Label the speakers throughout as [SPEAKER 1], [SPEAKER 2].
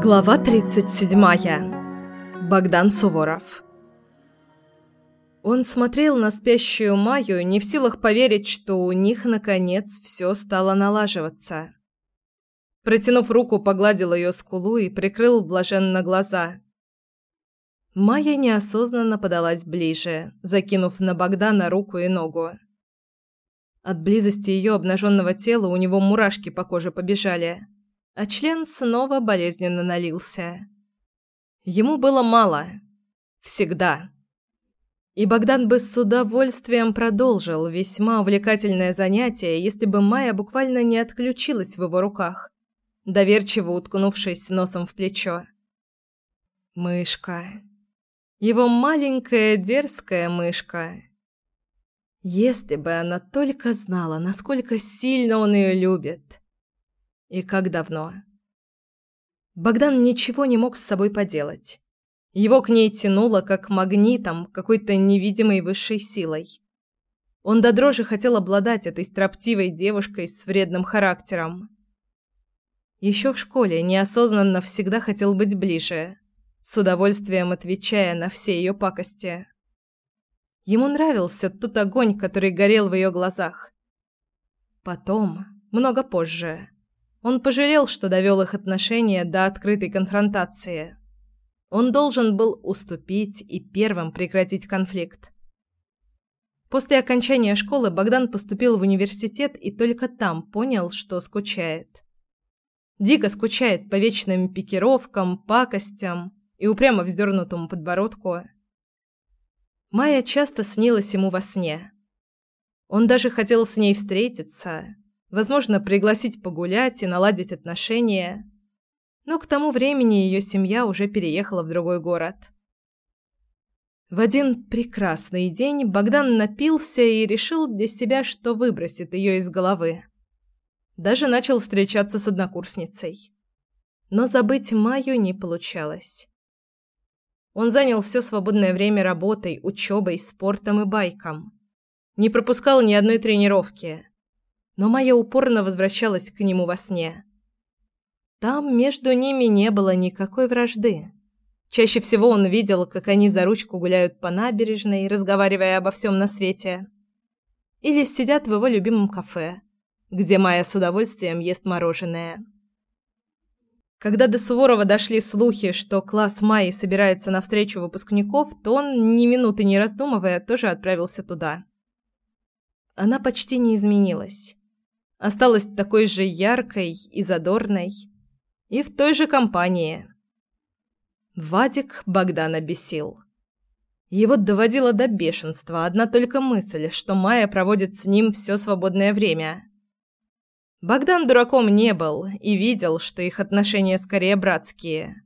[SPEAKER 1] Глава 37. Богдан Суворов. Он смотрел на спящую Майю, не в силах поверить, что у них, наконец, все стало налаживаться. Протянув руку, погладил ее скулу и прикрыл блаженно глаза. Майя неосознанно подалась ближе, закинув на Богдана руку и ногу. От близости ее обнаженного тела у него мурашки по коже побежали – а член снова болезненно налился. Ему было мало. Всегда. И Богдан бы с удовольствием продолжил весьма увлекательное занятие, если бы Майя буквально не отключилась в его руках, доверчиво уткнувшись носом в плечо. Мышка. Его маленькая дерзкая мышка. Если бы она только знала, насколько сильно он ее любит. И как давно? Богдан ничего не мог с собой поделать. Его к ней тянуло как магнитом какой-то невидимой высшей силой. Он до дрожи хотел обладать этой строптивой девушкой с вредным характером. Еще в школе неосознанно всегда хотел быть ближе, с удовольствием отвечая на все ее пакости. Ему нравился тот огонь, который горел в ее глазах. Потом, много позже, он пожалел, что довел их отношения до открытой конфронтации. Он должен был уступить и первым прекратить конфликт. После окончания школы Богдан поступил в университет и только там понял, что скучает. Дико скучает по вечным пикировкам, пакостям и упрямо вздернутому подбородку. Майя часто снилась ему во сне. Он даже хотел с ней встретиться, возможно, пригласить погулять и наладить отношения. Но к тому времени ее семья уже переехала в другой город. В один прекрасный день Богдан напился и решил для себя, что выбросит ее из головы. Даже начал встречаться с однокурсницей. Но забыть Майю не получалось. Он занял все свободное время работой, учебой, спортом и байком. Не пропускал ни одной тренировки но Майя упорно возвращалась к нему во сне. Там между ними не было никакой вражды. Чаще всего он видел, как они за ручку гуляют по набережной, разговаривая обо всем на свете. Или сидят в его любимом кафе, где Майя с удовольствием ест мороженое. Когда до Суворова дошли слухи, что класс Майи собирается на встречу выпускников, то он, ни минуты не раздумывая, тоже отправился туда. Она почти не изменилась осталась такой же яркой и задорной. И в той же компании. Вадик Богдана бесил. Его доводило до бешенства одна только мысль, что Майя проводит с ним все свободное время. Богдан дураком не был и видел, что их отношения скорее братские.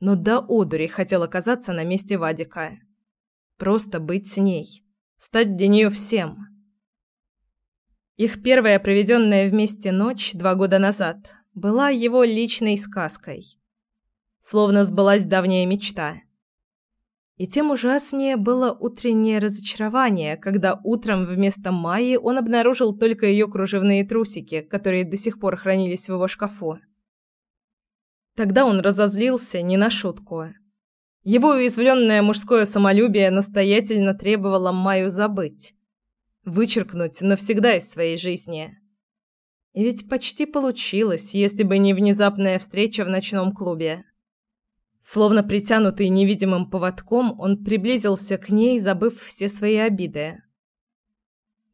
[SPEAKER 1] Но до одури хотел оказаться на месте Вадика. Просто быть с ней. Стать для нее всем. Их первая проведенная вместе ночь два года назад была его личной сказкой. Словно сбылась давняя мечта. И тем ужаснее было утреннее разочарование, когда утром вместо Майи он обнаружил только ее кружевные трусики, которые до сих пор хранились в его шкафу. Тогда он разозлился не на шутку. Его уязвленное мужское самолюбие настоятельно требовало Майю забыть вычеркнуть навсегда из своей жизни. И ведь почти получилось, если бы не внезапная встреча в ночном клубе. Словно притянутый невидимым поводком, он приблизился к ней, забыв все свои обиды.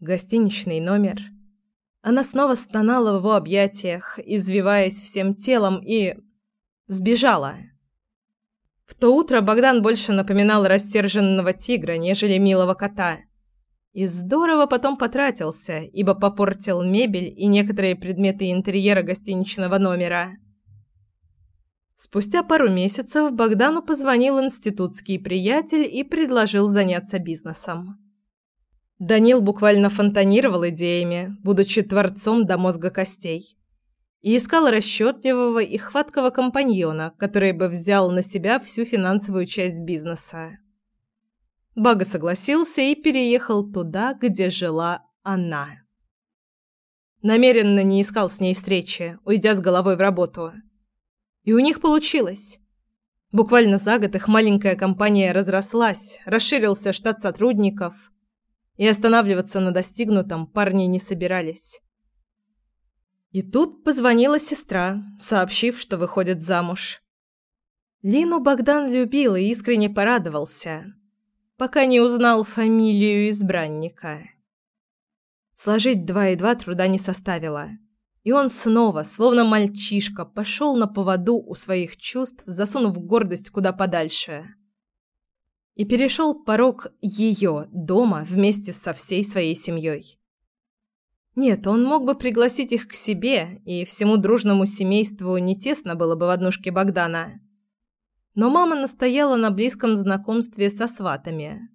[SPEAKER 1] Гостиничный номер. Она снова стонала в его объятиях, извиваясь всем телом, и... сбежала. В то утро Богдан больше напоминал растерженного тигра, нежели милого кота – и здорово потом потратился, ибо попортил мебель и некоторые предметы интерьера гостиничного номера. Спустя пару месяцев Богдану позвонил институтский приятель и предложил заняться бизнесом. Данил буквально фонтанировал идеями, будучи творцом до мозга костей, и искал расчетливого и хваткого компаньона, который бы взял на себя всю финансовую часть бизнеса. Бага согласился и переехал туда, где жила она. Намеренно не искал с ней встречи, уйдя с головой в работу. И у них получилось. Буквально за год их маленькая компания разрослась, расширился штат сотрудников, и останавливаться на достигнутом парни не собирались. И тут позвонила сестра, сообщив, что выходит замуж. Лину Богдан любил и искренне порадовался, пока не узнал фамилию избранника. Сложить два и два труда не составило. И он снова, словно мальчишка, пошел на поводу у своих чувств, засунув гордость куда подальше. И перешел порог ее дома вместе со всей своей семьей. Нет, он мог бы пригласить их к себе, и всему дружному семейству не тесно было бы в однушке Богдана. Но мама настояла на близком знакомстве со сватами.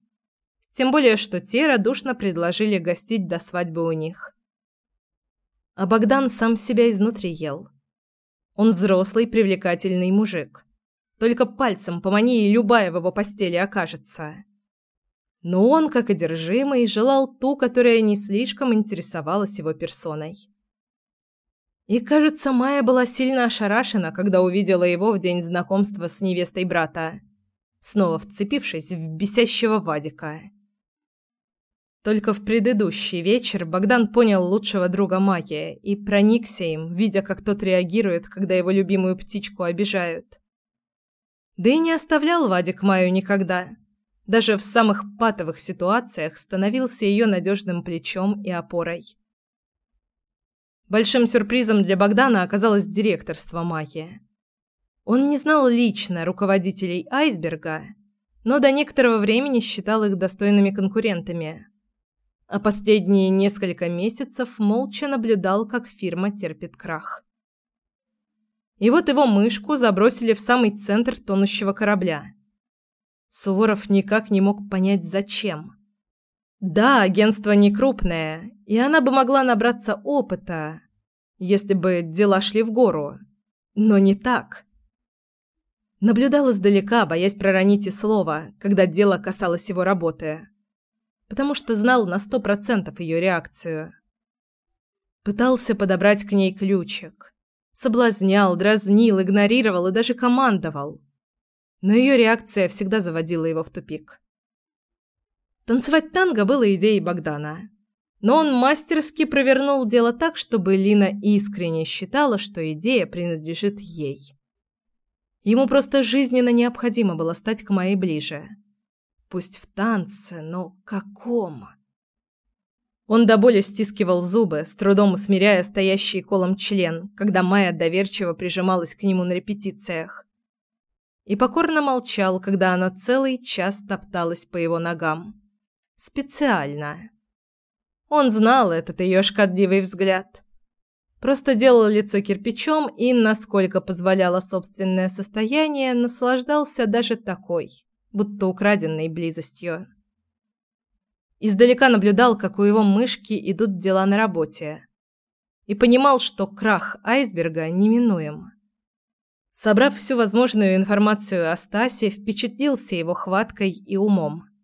[SPEAKER 1] Тем более, что те радушно предложили гостить до свадьбы у них. А Богдан сам себя изнутри ел. Он взрослый, привлекательный мужик. Только пальцем помани, и любая в его постели окажется но он, как одержимый, желал ту, которая не слишком интересовалась его персоной. И, кажется, Майя была сильно ошарашена, когда увидела его в день знакомства с невестой брата, снова вцепившись в бесящего Вадика. Только в предыдущий вечер Богдан понял лучшего друга Майи и проникся им, видя, как тот реагирует, когда его любимую птичку обижают. Да и не оставлял Вадик Майю никогда – даже в самых патовых ситуациях становился ее надежным плечом и опорой. Большим сюрпризом для Богдана оказалось директорство Махи. Он не знал лично руководителей айсберга, но до некоторого времени считал их достойными конкурентами. А последние несколько месяцев молча наблюдал, как фирма терпит крах. И вот его мышку забросили в самый центр тонущего корабля – Суворов никак не мог понять, зачем. Да, агентство не крупное, и она бы могла набраться опыта, если бы дела шли в гору. Но не так. Наблюдал издалека, боясь проронить и слово, когда дело касалось его работы. Потому что знал на сто процентов ее реакцию. Пытался подобрать к ней ключик. Соблазнял, дразнил, игнорировал и даже командовал но ее реакция всегда заводила его в тупик. Танцевать танго было идеей Богдана. Но он мастерски провернул дело так, чтобы Лина искренне считала, что идея принадлежит ей. Ему просто жизненно необходимо было стать к моей ближе. Пусть в танце, но каком? Он до боли стискивал зубы, с трудом усмиряя стоящий колом член, когда Майя доверчиво прижималась к нему на репетициях и покорно молчал, когда она целый час топталась по его ногам. Специально. Он знал этот ее шкодливый взгляд. Просто делал лицо кирпичом и, насколько позволяло собственное состояние, наслаждался даже такой, будто украденной близостью. Издалека наблюдал, как у его мышки идут дела на работе, и понимал, что крах айсберга неминуем. Собрав всю возможную информацию о Стасе, впечатлился его хваткой и умом.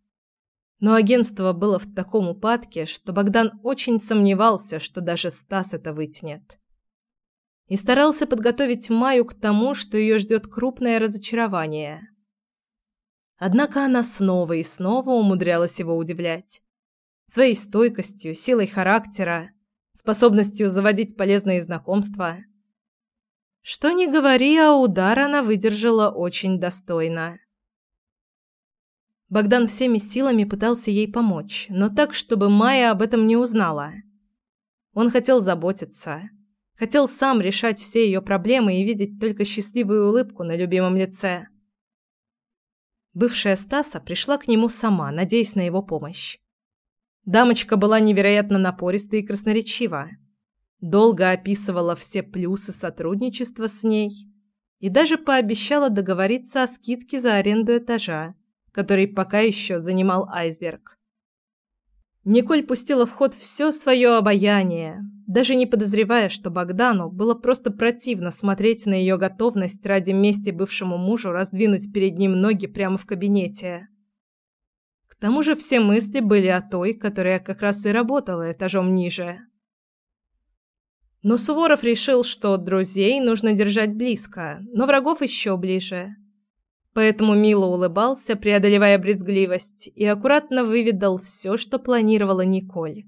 [SPEAKER 1] Но агентство было в таком упадке, что Богдан очень сомневался, что даже Стас это вытянет. И старался подготовить Маю к тому, что ее ждет крупное разочарование. Однако она снова и снова умудрялась его удивлять. Своей стойкостью, силой характера, способностью заводить полезные знакомства – что ни говори, а удар она выдержала очень достойно. Богдан всеми силами пытался ей помочь, но так, чтобы Майя об этом не узнала. Он хотел заботиться, хотел сам решать все ее проблемы и видеть только счастливую улыбку на любимом лице. Бывшая Стаса пришла к нему сама, надеясь на его помощь. Дамочка была невероятно напориста и красноречива долго описывала все плюсы сотрудничества с ней и даже пообещала договориться о скидке за аренду этажа, который пока еще занимал айсберг. Николь пустила в ход все свое обаяние, даже не подозревая, что Богдану было просто противно смотреть на ее готовность ради мести бывшему мужу раздвинуть перед ним ноги прямо в кабинете. К тому же все мысли были о той, которая как раз и работала этажом ниже. Но Суворов решил, что друзей нужно держать близко, но врагов еще ближе. Поэтому мило улыбался, преодолевая брезгливость, и аккуратно выведал все, что планировала Николь.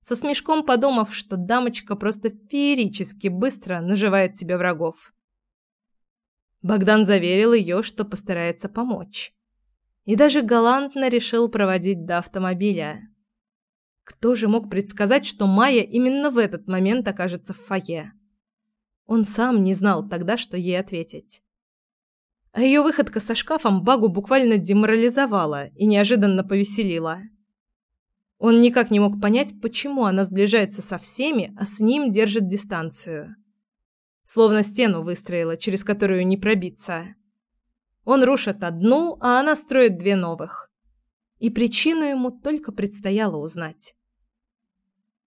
[SPEAKER 1] Со смешком подумав, что дамочка просто феерически быстро наживает себе врагов. Богдан заверил ее, что постарается помочь. И даже галантно решил проводить до автомобиля. Кто же мог предсказать, что Майя именно в этот момент окажется в фойе? Он сам не знал тогда, что ей ответить. А ее выходка со шкафом Багу буквально деморализовала и неожиданно повеселила. Он никак не мог понять, почему она сближается со всеми, а с ним держит дистанцию. Словно стену выстроила, через которую не пробиться. Он рушит одну, а она строит две новых. И причину ему только предстояло узнать.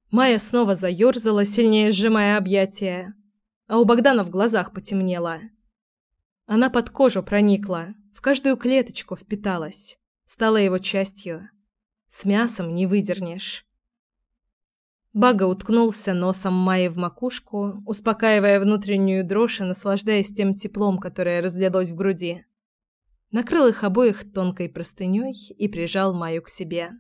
[SPEAKER 1] Майя снова заёрзала, сильнее сжимая объятия, а у Богдана в глазах потемнело. Она под кожу проникла, в каждую клеточку впиталась, стала его частью. С мясом не выдернешь. Бага уткнулся носом Майи в макушку, успокаивая внутреннюю дрожь и наслаждаясь тем теплом, которое разлилось в груди. Накрыл их обоих тонкой простыней и прижал Майю к себе.